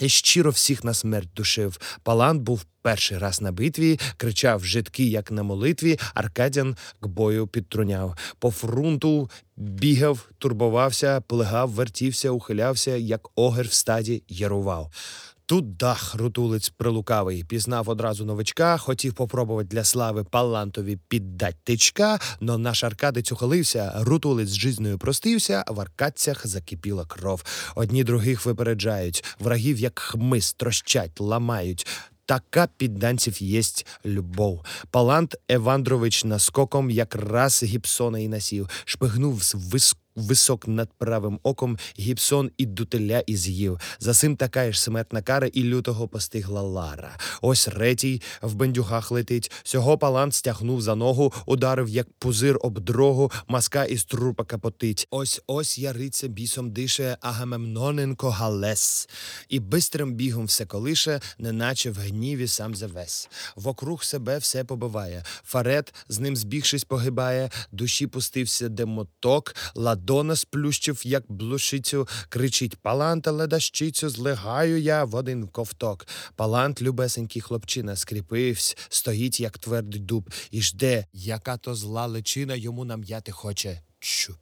і щиро всіх на смерть душив. Палант був перший раз на битві, кричав жидкий, як на молитві. Аркадян к бою підтруняв. По фрунту бігав, турбувався, плигав, вертівся, ухилявся, як огер в стаді ярував. Тут дах рутулець прилукавий пізнав одразу новичка, хотів попробувати для слави палантові піддать тичка, но наш аркадець ухилився, рутулець з жизнею простився, в аркадцях закипіла кров. Одні других випереджають, врагів, як хмиз, трощать, ламають. Така підданців єсть любов. Палант Евандрович наскоком якраз гіпсона і насів, шпигнув з вис... висок над правим оком, гіпсон і дутеля і з'їв. За сим така ж смертна кара і лютого постигла Лара. Ось ретій в бендюгах летить. Сього палант стягнув за ногу, ударив, як пузир об дрогу, маска із трупа капотить. Ось ось яриця бісом дише, агамемноненко галес. І бистрим бігом все колише, неначе в гніві сам завес. Вокруг себе все побиває. Фарет, з ним збігшись, погибає, душі пустився демоток, ладона сплющив, як блушицю, кричить Паланта ледащицю, злегаю я в один ковток. Палант, любесенький хлопчина, скріпивсь, стоїть, як твердий дуб, і жде, яка то зла личина йому нам'яти хоче. Чуп.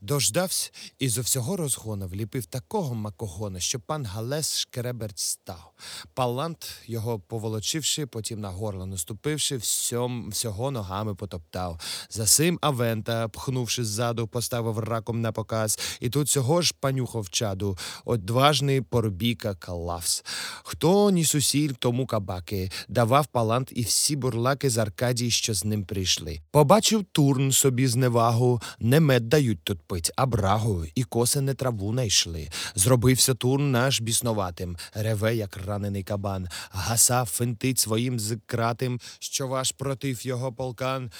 Дождавсь і зо всього розгона вліпив такого макогона, що пан Галес шкереберть став. Палант, його поволочивши, потім на горло наступивши, всьом, всього ногами потоптав. За сим Авента, пхнувши ззаду, поставив раком на показ, і тут цього ж панюхав чаду, одважний поробійка Калавс. Хто ні сусіль, тому кабаки, давав палант і всі бурлаки з Аркадії, що з ним прийшли. Побачив турн собі зневагу, не мед дають тут а брагу, і коси не траву найшли. Зробився турн наш біснуватим, реве, як ранений кабан, гаса финтить своїм зкратим, що ваш против його полкан.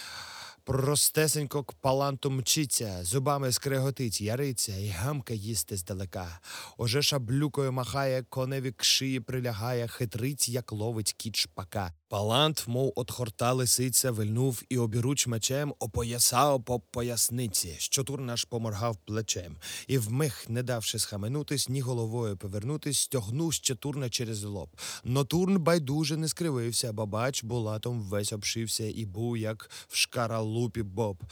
Простесенько к паланту мчиться, зубами скреготить, яриться і гамка їсти здалека. Уже шаблюкою махає, коневі к шиї прилягає, хитрить, як ловить кіт шпака. Палант, мов от хорта лисиця, вильнув і обіруч мечем опоясав по поясниці, що тур наш поморгав плечем, і вмиг, не давши схаменутись, ні головою повернутись, стягнув ще турна через лоб. Но турн байдуже не скривився, бо бач, булатом весь обшився і був, як в шкаралупі боб.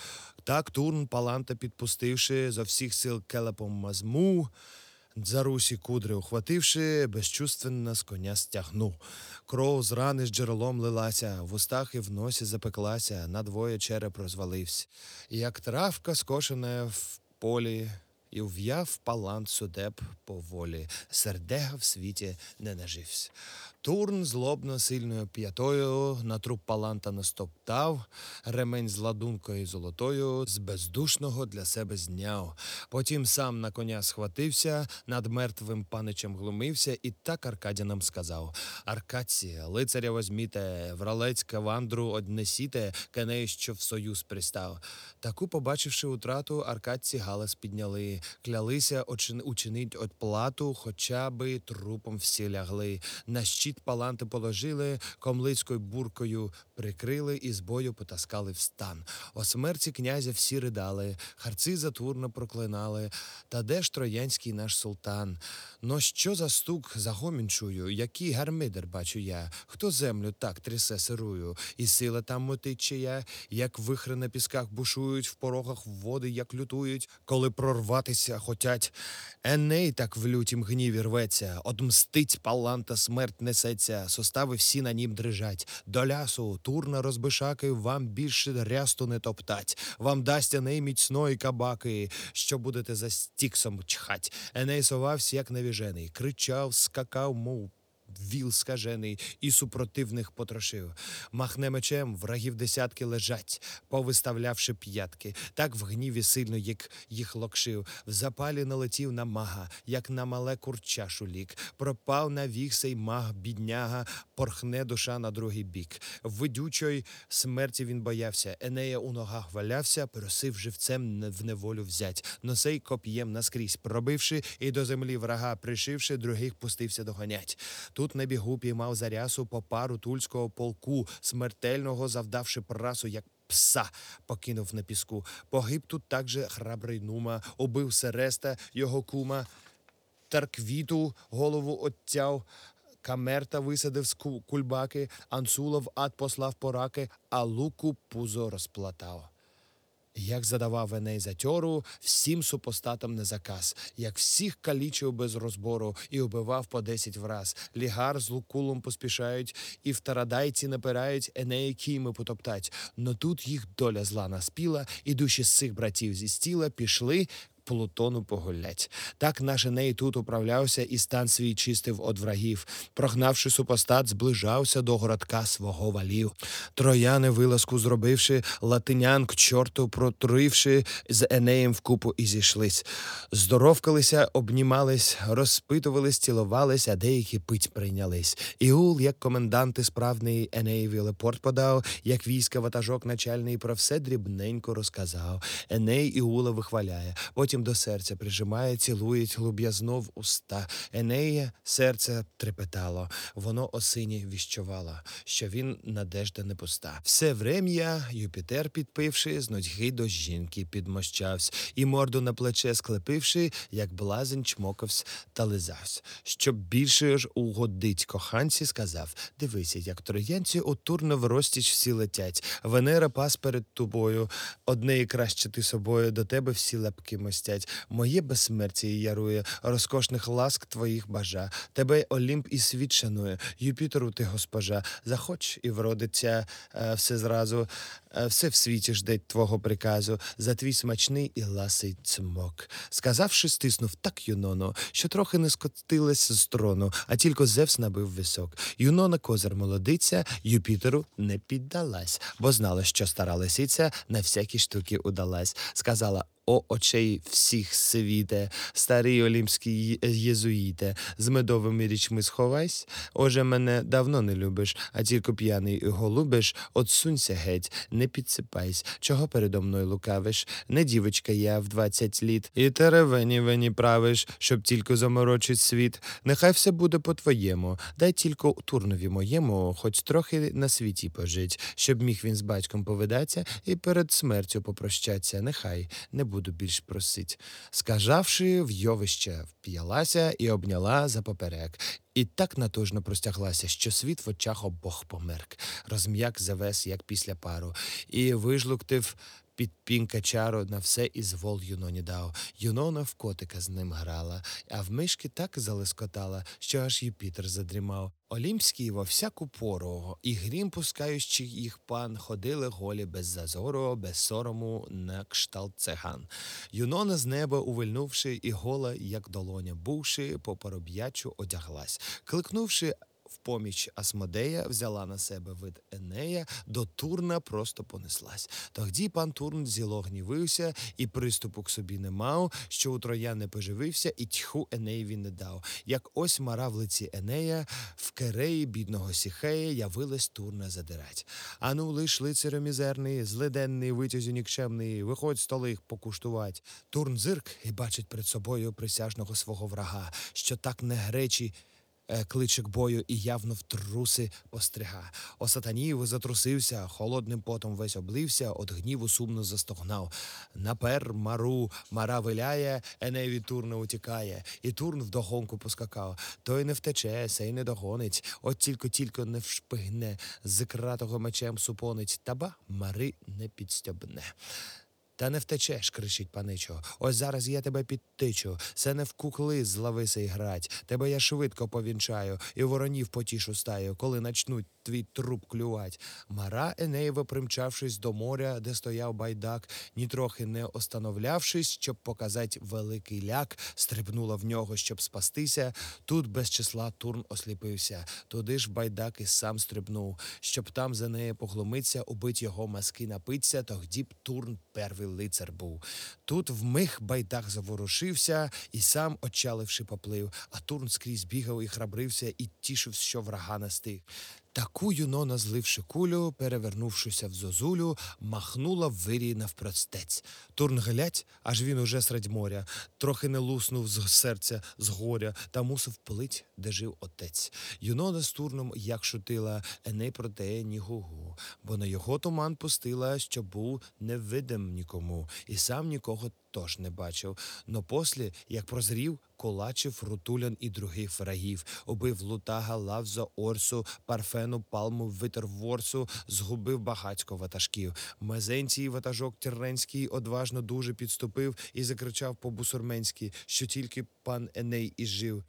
Так турн паланта підпустивши, зо всіх сил келепом мазму. За русі кудри ухвативши, безчувственно з коня стягнув. Кров з рани з джерелом лилася, в устах і в носі запеклася, надвоє череп розвалився. Як травка скошена в полі, і в'яв палант судеб поволі, сердега в світі не нажився. Турн злобно сильною п'ятою на труп паланта настоптав, ремень з ладункою золотою з бездушного для себе зняв. Потім сам на коня схватився, над мертвим паничем глумився, і так Аркадянам сказав: Аркадці, лицаря возьміте, вралець кавандру однесіте, коней, що в союз пристав. Таку, побачивши утрату, аркадці галас підняли, клялися учинить отплату, хоча би трупом всі лягли. На щит паланти положили, комлицькою буркою прикрили і з бою потаскали в стан. О смерті князя всі ридали, харці затурно проклинали. Та де ж троянський наш султан? Но що за стук за чую, який гармидер бачу я, хто землю так трясе сирую, і сила там мотить чия, як вихри на пісках бушують, в порогах води, як лютують, коли прорватися хотять. Еней так в лютім гніві рветься, одмстить паланта смерть несеться, состави всі на нім дрижать. До лясу, турна розбишаки, вам більше рясту не топтать. Вам дасть Еней міцної кабаки, що будете за стіксом чхать. Еней совався, як навіжений, кричав, скакав, мов віл скажений, і супротивних потрошив. Махне мечем, врагів десятки лежать, повиставлявши п'ятки. Так в гніві сильно їх, їх локшив. В запалі налетів на мага, як на мале курча шулік. Пропав навік сей маг, бідняга, порхне душа на другий бік. Видючої смерті він боявся. Енея у ногах валявся, просив живцем в неволю взять. Носей коп'єм наскрізь пробивши, і до землі врага пришивши, других пустився догонять. Тут на бігу піймав зарясу по пару тульського полку, смертельного завдавши прасу, як пса, покинув на піску. Погиб тут также храбрий нума, убив Сереста, його кума. Тарквіту голову оттяв. Камерта висадив з кульбаки, Ансулов ад послав пораки, а луку пузо розплатав. Як задавав Еней затьору, всім супостатам не заказ, як всіх калічив без розбору і убивав по десять враз. Лігар з лукулом поспішають, і в тарадайці напирають, Енеї кійми потоптать. Но тут їх доля зла наспіла, і душі з цих братів зі стіла пішли. Плутону погулять. Так наш Еней тут управлявся і стан свій чистив од врагів. Прогнавши супостат, зближався до городка свого валів. Трояни вилазку зробивши, латинян к чорту протуривши, з Енеєм вкупу і зійшлись. Здоровкалися, обнімались, розпитувались, цілувались, а деякі пить прийнялись. Іул, як коменданти справний Енеєві лепорт подав, як війська ватажок начальний про все дрібненько розказав. Еней Іула вихваляє, потім до серця прижимає, цілує луб'язно в уста. Енея серце трепетало, воно осині віщувало, що він надежда не пуста. Все врем'я Юпітер, підпивши, з нудьги до жінки підмощавсь, і морду на плече склепивши, як блазень чмокавсь та лизавсь. Щоб більше ж угодить коханці, сказав: Дивися, як троянці отурно в розтіч всі летять. Венера пас перед тобою, однеї краще ти собою, до тебе всі лапки мостять. Моє безсмертя ярує, розкошних ласк твоїх бажа. Тебе Олімп і світ шанує, Юпітеру ти госпожа. Захоч і вродиться е, все зразу, е, все в світі ждеть твого приказу, за твій смачний і ласий цмок. Сказавши, стиснув так Юнону, що трохи не скотилась з трону, а тільки Зевс набив висок. Юнона козир молодиця, Юпітеру не піддалась, бо знала, що стара лисиця на всякі штуки удалась. Сказала. О очей всіх світе, старий олімпський єзуїте, з медовими річми сховайсь. Оже мене давно не любиш, а тільки п'яний голубиш, отсунься геть, не підсипайсь. Чого передо мною лукавиш? Не дівочка я в двадцять літ, і теревені вені правиш, щоб тільки заморочить світ. Нехай все буде по-твоєму. Дай тільки турнові моєму, хоч трохи на світі пожить, щоб міг він з батьком повидатися і перед смертю попрощаться. Нехай не буду більш просить. Скажавши, в йовище вп'ялася і обняла за поперек. І так натужно простяглася, що світ в очах обох померк, розм'як завес, як після пару, і вижлуктив під пінка чару на все і звол Юноні дав. Юнона в котика з ним грала, а в мишки так залискотала, що аж Юпітер задрімав. Олімпський во всяку пору, і грім пускаючи їх пан, ходили голі без зазору, без сорому на кшталт циган. Юнона з неба увильнувши, і гола, як долоня, бувши, по пороб'ячу одяглась. Кликнувши в поміч Асмодея, взяла на себе вид Енея, до Турна просто понеслась. Тоді пан Турн зіло гнівився і приступу к собі не мав, що у троян не поживився, і тьху Енеєві не дав. Як ось мара в лиці Енея, в кереї бідного Сіхея явилась Турна задирать. Ану, лиш лицарю мізерний, злиденний, витязю нікчемний, виходь сто лих покуштувать. Турн зирк і бачить перед собою присяжного свого врага, що так не ґречі е, кличе к бою і явно в труси пострига. Осатанів затрусився, холодним потом весь облився, от гніву сумно застогнав. Напер мару, мара виляє, Еней від Турна утікає, і Турн вдогонку поскакав. Той не втече, сей не догонить, от тільки-тільки не вшпигне, з кратого мечем супонить, та ба мари не підстьобне. Та не втечеш, кричить паничо. Ось зараз я тебе підтичу. Це не в кукли з лависи грать. Тебе я швидко повінчаю, і воронів потішу стаю, коли начнуть твій труп клювать. Мара Енеєва, примчавшись до моря, де стояв байдак, нітрохи не остановлявшись, щоб показати великий ляк, стрибнула в нього, щоб спастися. Тут без числа Турн осліпився. Туди ж байдак і сам стрибнув, щоб там за нею поглумиться, убить його, мазки напиться, тоді б Турн первий лицар був. Тут вмиг байдак заворушився і сам, отчаливши, поплив, а Турн скрізь бігав і храбрився, і тішився, що врага настиг. Таку Юнона, зливши кулю, перевернувшися в зозулю, махнула в вирій навпростець. Турн глядь, аж він уже серед моря, трохи не луснув з серця, з горя, та мусив плить, де жив отець. Юнона з Турном як шутила, Еней про те ні гугу, бо на його туман пустила, що був невидим нікому, і сам нікого тож не бачив. Но послі, як прозрів, колачив рутулян і других врагів, убив лутага, лавза, орсу, парфену, палму, витер ворсу, згубив багатько ватажків. Мезенцій ватажок Терненський одважно дуже підступив і закричав по-бусурменськи, що тільки пан Еней і жив.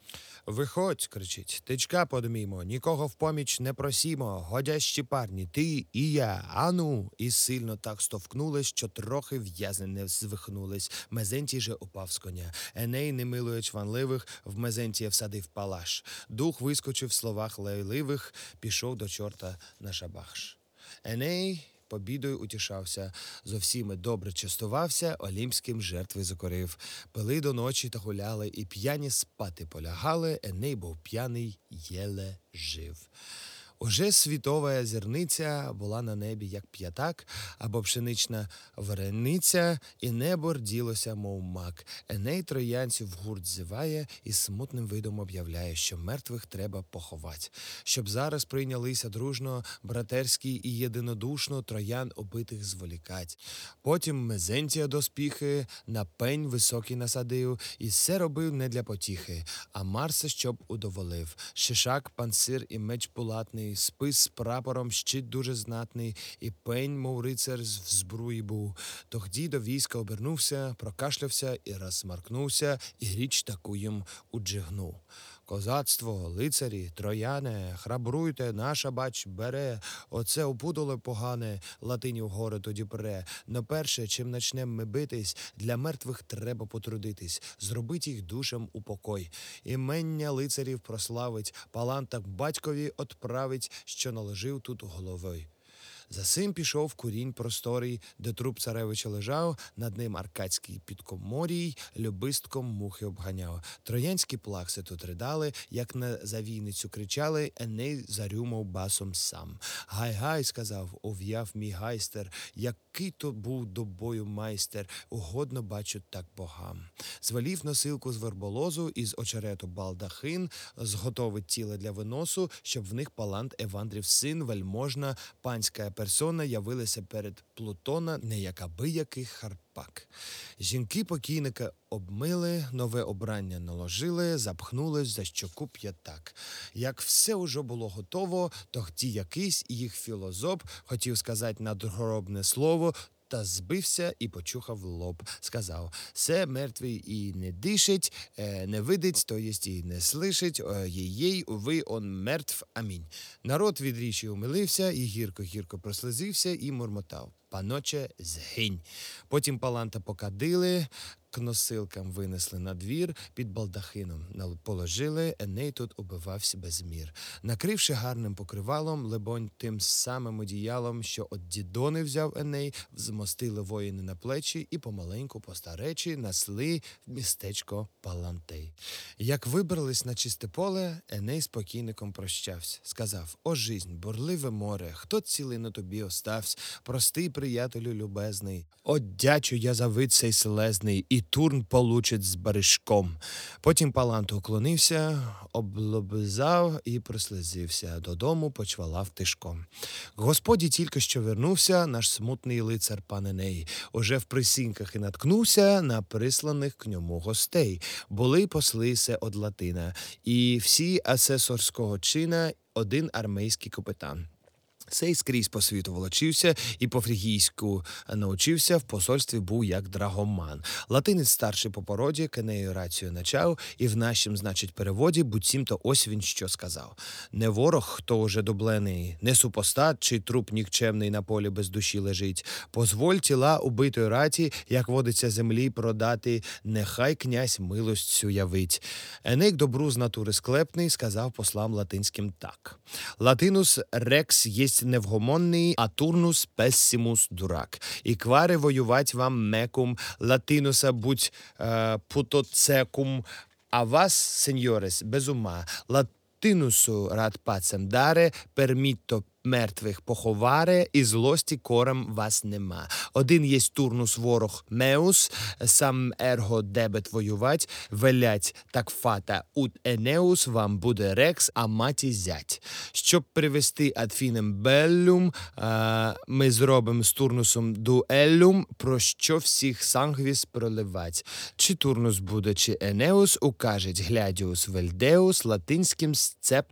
Виходь, кричить, тичка подмімо, нікого в поміч не просімо, годящі парні, ти і я, ану. І сильно так стовкнулись, що трохи в'язни не звихнулись. Мезентій же упав з коня. Еней, не милує чванливих, в Мезентія всадив палаш. Дух вискочив в словах лайливих, пішов до чорта на шабахш. Еней побідою утішався, зо всіми добре частувався, олімським жертви закорив. Пили до ночі та гуляли, і п'яні спати полягали. Еней був п'яний, єле жив. Уже світова зірниця була на небі, як п'ятак, або пшенична варениця, і небо рділося, мов мак. Еней троянців гурт зиває і смутним видом об'являє, що мертвих треба поховати, щоб зараз прийнялися дружно, братерські і єдинодушно троян убитих зволікать. Потім мезентія доспіхи, на пень високий насадив, і все робив не для потіхи, а Марса, щоб удоволив. Шишак, панцир і меч булатний, спис прапором, щит дуже знатний, і пень, мов рицар, з збруї був. Тогді до війська обернувся, прокашлявся і розсмаркнувся, і річ таку їм уджигнув. Козацтво, лицарі, трояне, храбруйте, наша бач бере. Оце опудало погане, латині вгори тоді пре. Но перше, чим начнем ми битись, для мертвих треба потрудитись, зробить їх душам упокой. Імення лицарів прославить, палантак батькові отправить, що наложив тут головою. За сим пішов курінь просторий, де труп царевича лежав, над ним аркадський підкоморій, любистком мухи обганяв. Троянські плакси тут ридали, як на завійницю кричали, Еней зарюмав басом сам. Гай, гай, сказав, ов'яв мій гайстер, який то був до бою майстер, угодно бачу так богам. Звалів носилку з верболозу із очерету балдахин, зготовить тіло для виносу, щоб в них палант Евандрів син, вельможна, панська персона явилася перед Плутона не як аби який харпак. Жінки покійника обмили, нове обрання наложили, запхнули за щоку п'ятак. Як все уже було готово, то хті якийсь їх філозоп хотів сказати надгробне слово. Та збився і почухав лоб. Сказав: Се мертвий і не дишить, е, не видить, то єсть і не слишить. е, Їй, уви, он мертв. Амінь. Народ від річі умилився, і гірко-гірко прослизився і мурмотав. Паноче, згинь. Потім паланта покадили, к носилкам винесли на двір, під балдахином положили, Еней тут убивався без мір. Накривши гарним покривалом, лебонь, тим самим одіялом, що от дідони взяв Еней, змостили воїни на плечі і помаленьку по старечі несли в містечко Палантей. Як вибрались на чисте поле, Еней з покійником прощався. Сказав: О, жизнь, бурливе море, хто цілий на тобі оставсь, простий приятелю любезний. От дячу я за вид цей селезний, і турн получить з баришком. Потім Палант уклонився, облобизав і прослизився. Додому почвалав тишком. Господі тільки що вернувся, наш смутний лицар пан Еней. Уже в присінках і наткнувся на присланих к ньому гостей. Були посли се од Латина, і всі асесорського чина один армейський капітан. Сей скрізь по світу волочився і по фрігійську научився, в посольстві був як драгоман. Латинець старший по породі, кенею рацію начав, і в нашім, значить, переводі буцім то ось він що сказав. Не ворог, хто уже дублений, не супостат, чи труп нікчемний на полі без душі лежить. Позволь тіла убитої раті, як водиться землі, продати, нехай князь милость цю явить. Енейк добру з натури склепний сказав послам латинським так. Латинус рекс єсть невгомонний, а турнус пессимус дурак. І квари воювать вам мекум, латинуса будь е, puto caecum, а вас, seniores, без ума, Латинусу рад pacem dare, permitto мертвих поховаре, і злості coram вас нема. Один єсть Турнус ворог meus, сам ergo debet воювать, велять так fata ut Енеус, вам буде rex, Аматі зять. Щоб привести ad finem bellum, ми зробимо з Турнусом duellum, про що всіх sanguis проливать. Чи турнус буде, чи енеус, укажеть глядіус вельдеус, латинським сцепт